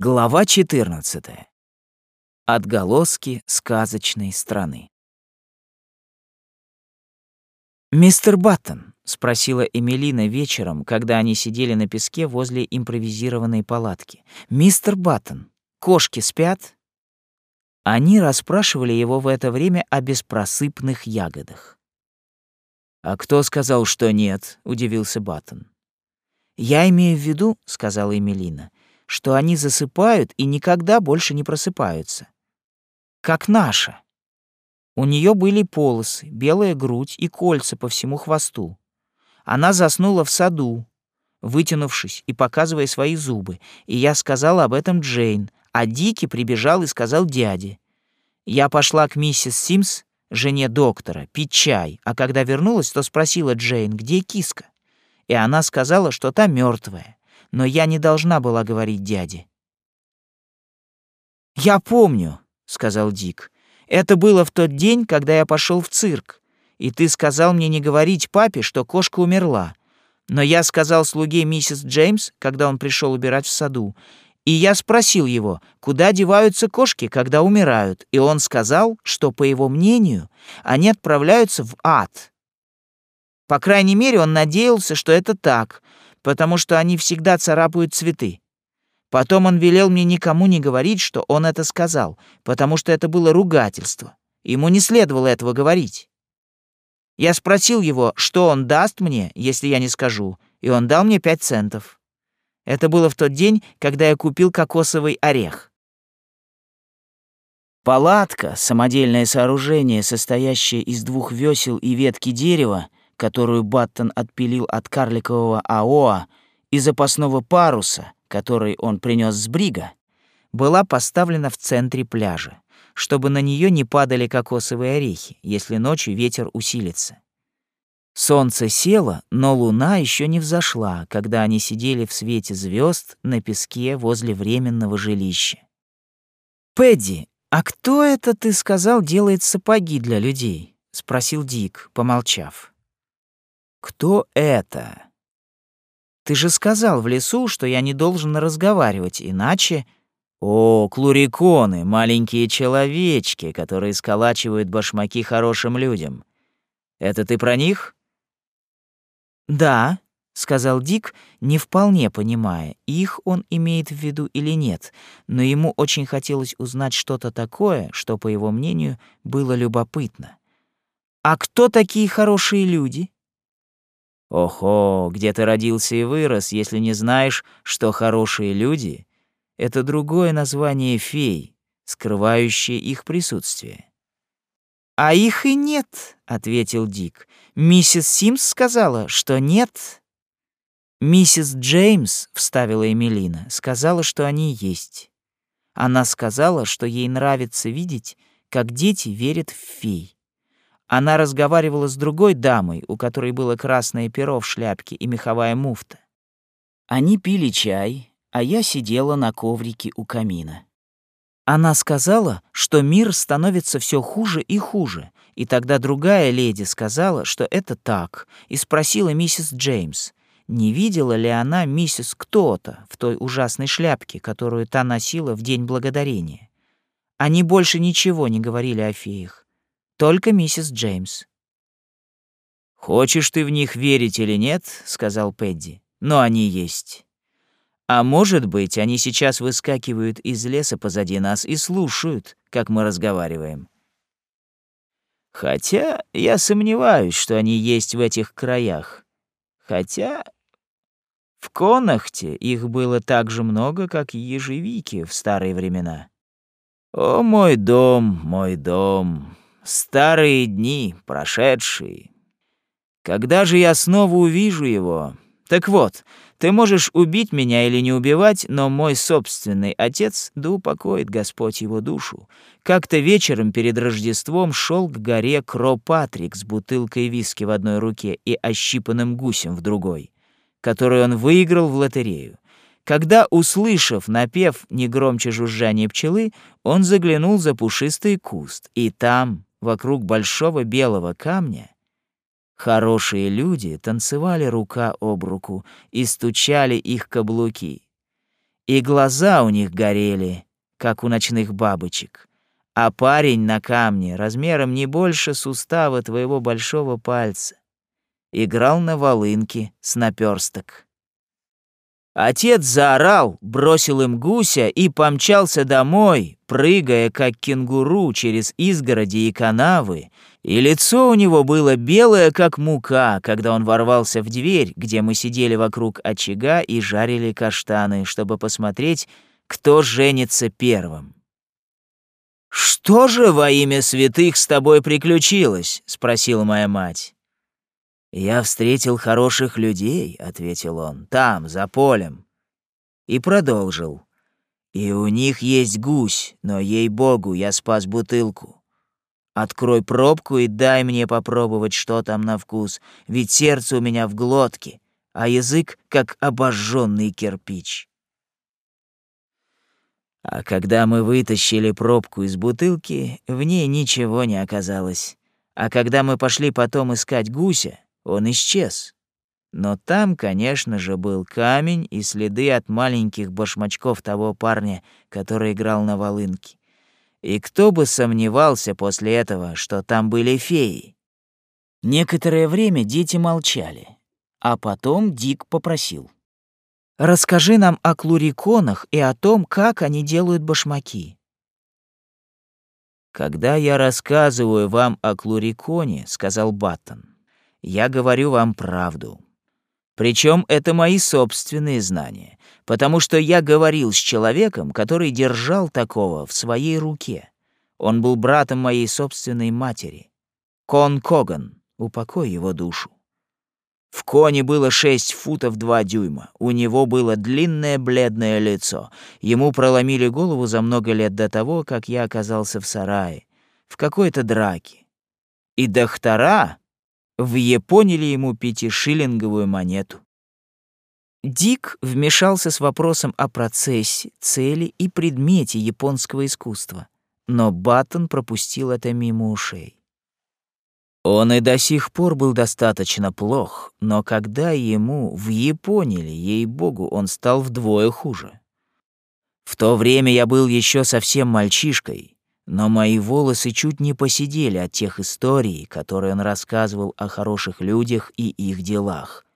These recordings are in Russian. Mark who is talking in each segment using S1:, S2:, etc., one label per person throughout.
S1: Глава 14. Отголоски сказочной страны. «Мистер Баттон», — спросила Эмилина вечером, когда они сидели на песке возле импровизированной палатки. «Мистер Баттон, кошки спят?» Они расспрашивали его в это время о беспросыпных ягодах. «А кто сказал, что нет?» — удивился Баттон. «Я имею в виду», — сказала Эмилина, — что они засыпают и никогда больше не просыпаются. Как наша. У нее были полосы, белая грудь и кольца по всему хвосту. Она заснула в саду, вытянувшись и показывая свои зубы, и я сказала об этом Джейн, а Дики прибежал и сказал дяде. Я пошла к миссис Симс, жене доктора, пить чай, а когда вернулась, то спросила Джейн, где киска. И она сказала, что та мертвая но я не должна была говорить дяде. «Я помню», — сказал Дик. «Это было в тот день, когда я пошел в цирк, и ты сказал мне не говорить папе, что кошка умерла. Но я сказал слуге миссис Джеймс, когда он пришел убирать в саду, и я спросил его, куда деваются кошки, когда умирают, и он сказал, что, по его мнению, они отправляются в ад. По крайней мере, он надеялся, что это так, потому что они всегда царапают цветы. Потом он велел мне никому не говорить, что он это сказал, потому что это было ругательство. Ему не следовало этого говорить. Я спросил его, что он даст мне, если я не скажу, и он дал мне пять центов. Это было в тот день, когда я купил кокосовый орех. Палатка, самодельное сооружение, состоящее из двух весел и ветки дерева, которую Баттон отпилил от карликового АОА, и запасного паруса, который он принес с брига, была поставлена в центре пляжа, чтобы на нее не падали кокосовые орехи, если ночью ветер усилится. Солнце село, но луна еще не взошла, когда они сидели в свете звезд на песке возле временного жилища. «Пэдди, а кто это, ты сказал, делает сапоги для людей?» — спросил Дик, помолчав. Кто это? Ты же сказал в лесу, что я не должен разговаривать, иначе... О, клуриконы, маленькие человечки, которые сколачивают башмаки хорошим людям. Это ты про них? Да, сказал Дик, не вполне понимая, их он имеет в виду или нет, но ему очень хотелось узнать что-то такое, что, по его мнению, было любопытно. А кто такие хорошие люди? Охо, где ты родился и вырос, если не знаешь, что хорошие люди — это другое название фей, скрывающее их присутствие. «А их и нет», — ответил Дик. «Миссис Симс сказала, что нет». «Миссис Джеймс», — вставила Эмилина, — сказала, что они есть. Она сказала, что ей нравится видеть, как дети верят в фей. Она разговаривала с другой дамой, у которой было красное перо в шляпке и меховая муфта. Они пили чай, а я сидела на коврике у камина. Она сказала, что мир становится все хуже и хуже, и тогда другая леди сказала, что это так, и спросила миссис Джеймс, не видела ли она миссис кто-то в той ужасной шляпке, которую та носила в День Благодарения. Они больше ничего не говорили о феях. Только миссис Джеймс. «Хочешь ты в них верить или нет», — сказал Пэдди, — «но они есть. А может быть, они сейчас выскакивают из леса позади нас и слушают, как мы разговариваем. Хотя я сомневаюсь, что они есть в этих краях. Хотя в Конахте их было так же много, как ежевики в старые времена. О, мой дом, мой дом, Старые дни, прошедшие. Когда же я снова увижу его? Так вот, ты можешь убить меня или не убивать, но мой собственный отец, да упокоит Господь его душу, как-то вечером перед Рождеством шел к горе Кропатрик с бутылкой виски в одной руке и ощипанным гусем в другой, который он выиграл в лотерею. Когда, услышав напев не громче жужжания пчелы, он заглянул за пушистый куст, и там, вокруг большого белого камня, хорошие люди танцевали рука об руку и стучали их каблуки. и глаза у них горели, как у ночных бабочек. А парень на камне размером не больше сустава твоего большого пальца играл на волынке с наперсток. Отец заорал, бросил им гуся и помчался домой, прыгая как кенгуру через изгороди и канавы, и лицо у него было белое, как мука, когда он ворвался в дверь, где мы сидели вокруг очага и жарили каштаны, чтобы посмотреть, кто женится первым. «Что же во имя святых с тобой приключилось?» — спросила моя мать. «Я встретил хороших людей», — ответил он, — «там, за полем». И продолжил. «И у них есть гусь, но, ей-богу, я спас бутылку. Открой пробку и дай мне попробовать, что там на вкус, ведь сердце у меня в глотке, а язык как обожженный кирпич». А когда мы вытащили пробку из бутылки, в ней ничего не оказалось. А когда мы пошли потом искать гуся, он исчез. Но там, конечно же, был камень и следы от маленьких башмачков того парня, который играл на волынке. И кто бы сомневался после этого, что там были феи? Некоторое время дети молчали, а потом Дик попросил. «Расскажи нам о клуриконах и о том, как они делают башмаки». «Когда я рассказываю вам о клуриконе, — сказал Баттон, я говорю вам правду. Причем это мои собственные знания, потому что я говорил с человеком, который держал такого в своей руке. Он был братом моей собственной матери. Кон Коган, упокой его душу. В коне было шесть футов два дюйма. У него было длинное бледное лицо. Ему проломили голову за много лет до того, как я оказался в сарае, в какой-то драке. И доктора, в Японили ему пятишиллинговую монету. Дик вмешался с вопросом о процессе, цели и предмете японского искусства, но Баттон пропустил это мимо ушей. Он и до сих пор был достаточно плох, но когда ему в Японии, ей-богу, он стал вдвое хуже. В то время я был еще совсем мальчишкой, но мои волосы чуть не посидели от тех историй, которые он рассказывал о хороших людях и их делах.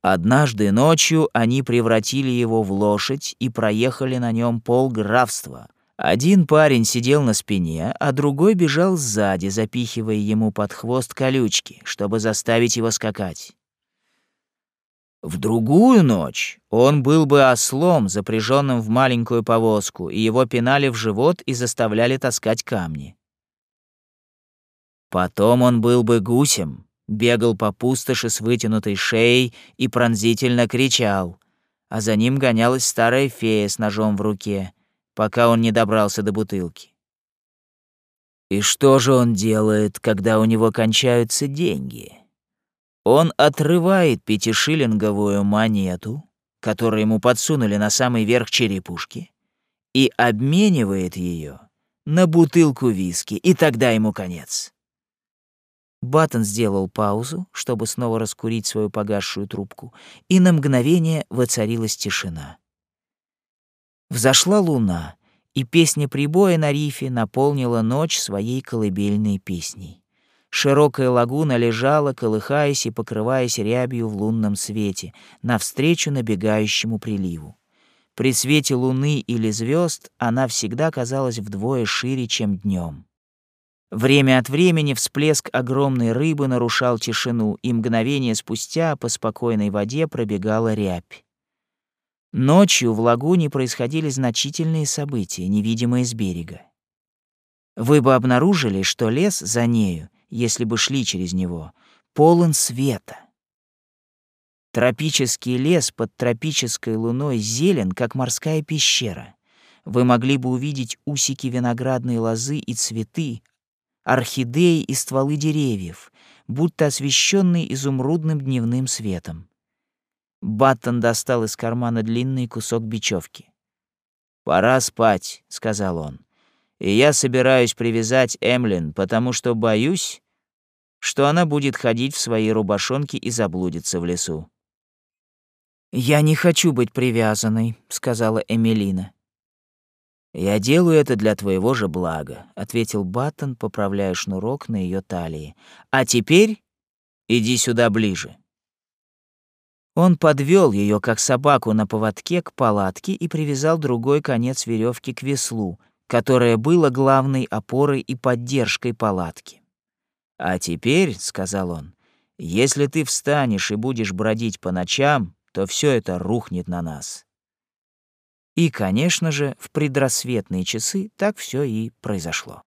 S1: Однажды ночью они превратили его в лошадь и проехали на нем полграфства. Один парень сидел на спине, а другой бежал сзади, запихивая ему под хвост колючки, чтобы заставить его скакать. В другую ночь он был бы ослом, запряженным в маленькую повозку, и его пинали в живот и заставляли таскать камни. Потом он был бы гусем, бегал по пустоши с вытянутой шеей и пронзительно кричал, а за ним гонялась старая фея с ножом в руке, пока он не добрался до бутылки. И что же он делает, когда у него кончаются деньги? Он отрывает пятишиллинговую монету, которую ему подсунули на самый верх черепушки, и обменивает ее на бутылку виски, и тогда ему конец. Баттон сделал паузу, чтобы снова раскурить свою погасшую трубку, и на мгновение воцарилась тишина. Взошла луна, и песня прибоя на рифе наполнила ночь своей колыбельной песней. Широкая лагуна лежала, колыхаясь и покрываясь рябью в лунном свете, навстречу набегающему приливу. При свете луны или звезд она всегда казалась вдвое шире, чем днем. Время от времени всплеск огромной рыбы нарушал тишину, и мгновение спустя по спокойной воде пробегала рябь. Ночью в лагуне происходили значительные события, невидимые с берега. Вы бы обнаружили, что лес за нею — если бы шли через него, полон света. Тропический лес под тропической луной зелен, как морская пещера. Вы могли бы увидеть усики виноградной лозы и цветы, орхидеи и стволы деревьев, будто освещенные изумрудным дневным светом. Баттон достал из кармана длинный кусок бечевки. «Пора спать», — сказал он и я собираюсь привязать Эмлин, потому что боюсь, что она будет ходить в своей рубашонке и заблудится в лесу. «Я не хочу быть привязанной», — сказала Эмилина.
S2: «Я делаю это для твоего же блага», — ответил Баттон, поправляя шнурок на ее талии. «А теперь иди сюда ближе». Он подвел ее, как собаку на поводке, к палатке и привязал другой конец веревки к веслу, которое было главной опорой и поддержкой палатки. «А теперь», — сказал он, — «если ты встанешь и будешь бродить по ночам, то все это рухнет на нас».
S1: И, конечно же, в предрассветные часы так все и произошло.